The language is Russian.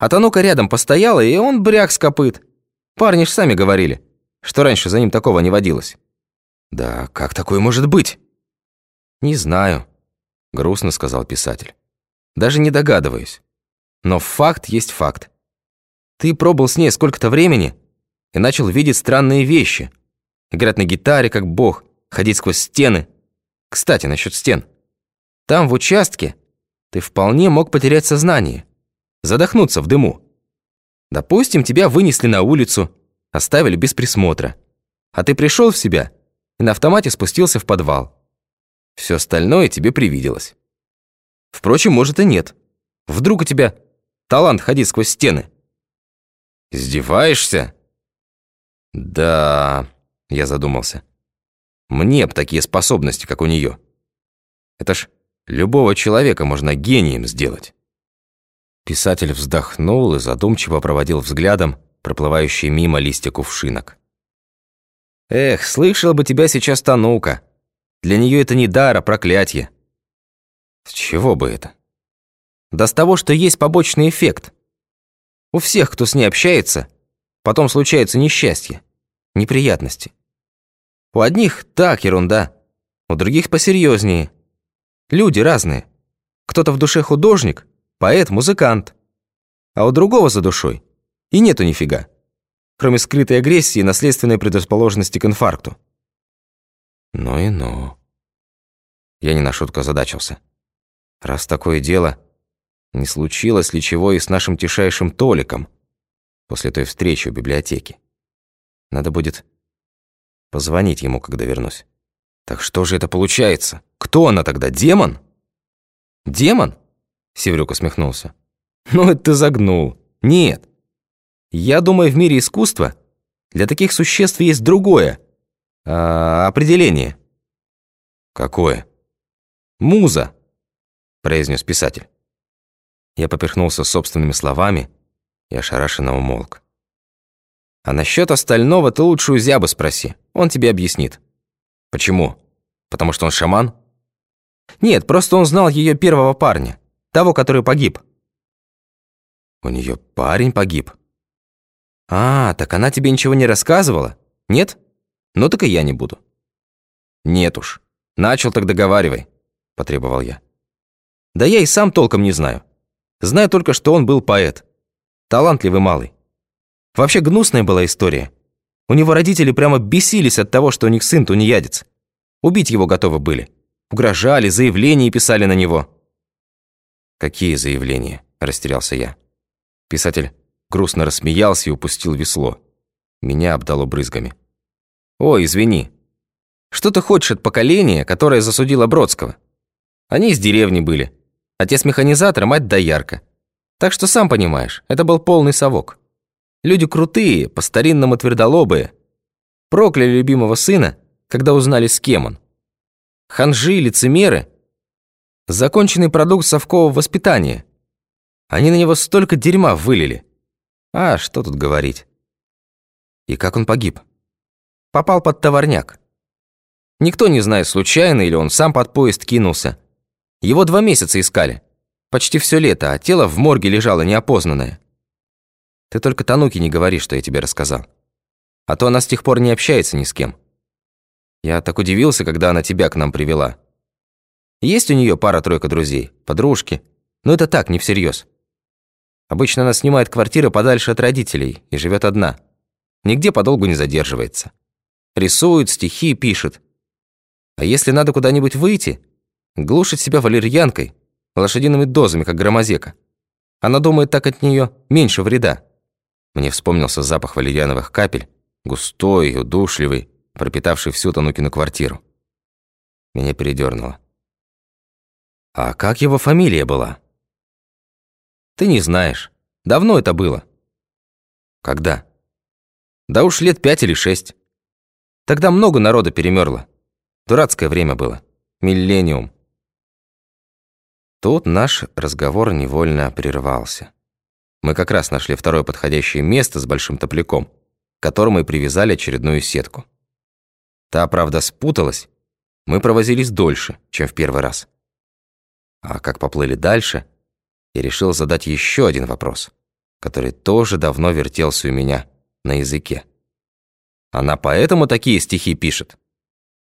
А Танука рядом постояла, и он бряк с копыт. Парни ж сами говорили, что раньше за ним такого не водилось. Да как такое может быть? Не знаю, грустно сказал писатель. Даже не догадываюсь. Но факт есть факт. Ты пробыл с ней сколько-то времени и начал видеть странные вещи. Играть на гитаре, как бог, ходить сквозь стены. Кстати, насчет стен. Там, в участке, ты вполне мог потерять сознание, задохнуться в дыму. Допустим, тебя вынесли на улицу, оставили без присмотра. А ты пришел в себя и на автомате спустился в подвал. Все остальное тебе привиделось. Впрочем, может и нет. Вдруг у тебя талант ходить сквозь стены. Издеваешься? Да, я задумался. Мне б такие способности, как у нее. Это ж любого человека можно гением сделать. Писатель вздохнул и задумчиво проводил взглядом проплывающие мимо листья кувшинок. «Эх, слышал бы тебя сейчас Танука. Для нее это не дар, а проклятие». «С чего бы это?» «Да с того, что есть побочный эффект. У всех, кто с ней общается, потом случается несчастье, неприятности. У одних так ерунда, у других посерьезнее. Люди разные. Кто-то в душе художник, поэт, музыкант. А у другого за душой и нету нифига. Кроме скрытой агрессии и наследственной предрасположенности к инфаркту. Ну и ну. Я не на шутку озадачился. Раз такое дело, не случилось ли чего и с нашим тишайшим Толиком после той встречи в библиотеке. Надо будет позвонить ему, когда вернусь. Так что же это получается? Кто она тогда, демон? Демон? Севрюк усмехнулся. Ну это ты загнул. Нет. Я думаю, в мире искусства для таких существ есть другое а, определение. Какое? Муза, произнес писатель. Я поперхнулся собственными словами и ошарашенно умолк. А насчет остального ты лучше у Зябы спроси, он тебе объяснит. Почему? Потому что он шаман? Нет, просто он знал ее первого парня, того, который погиб. У нее парень погиб. А, так она тебе ничего не рассказывала? Нет? Ну так и я не буду. Нет уж. Начал так договаривай, потребовал я. Да я и сам толком не знаю. Знаю только, что он был поэт. Талантливый малый. Вообще гнусная была история. У него родители прямо бесились от того, что у них сын тунеядец. Убить его готовы были. Угрожали, заявления писали на него. «Какие заявления?» – растерялся я. Писатель грустно рассмеялся и упустил весло. Меня обдало брызгами. «Ой, извини. Что ты хочешь от поколения, которое засудило Бродского? Они из деревни были. Отец механизатор, мать доярка. Так что сам понимаешь, это был полный совок. Люди крутые, по-старинному твердолобые. Прокляли любимого сына, когда узнали, с кем он. Ханжи, лицемеры. Законченный продукт совкового воспитания. Они на него столько дерьма вылили. А что тут говорить? И как он погиб? Попал под товарняк. Никто не знает, случайно или он сам под поезд кинулся. Его два месяца искали. Почти все лето, а тело в морге лежало неопознанное. Ты только Тануке не говори, что я тебе рассказал. А то она с тех пор не общается ни с кем. Я так удивился, когда она тебя к нам привела. Есть у нее пара-тройка друзей, подружки, но это так, не всерьез. Обычно она снимает квартиры подальше от родителей и живет одна. Нигде подолгу не задерживается. Рисует, стихи пишет. А если надо куда-нибудь выйти, Глушит себя валерьянкой, лошадиными дозами, как громозека. Она думает, так от нее меньше вреда. Мне вспомнился запах валерьяновых капель, густой, удушливый, пропитавший всю Танукину квартиру. Меня передернуло. А как его фамилия была? Ты не знаешь. Давно это было. Когда? Да уж лет пять или шесть. Тогда много народа перемерло. Дурацкое время было. Миллениум. Тут наш разговор невольно прервался. Мы как раз нашли второе подходящее место с большим топляком, к которому и привязали очередную сетку. Та, правда, спуталась. Мы провозились дольше, чем в первый раз. А как поплыли дальше, я решил задать еще один вопрос. который тоже давно вертелся у меня на языке. Она поэтому такие стихи пишет?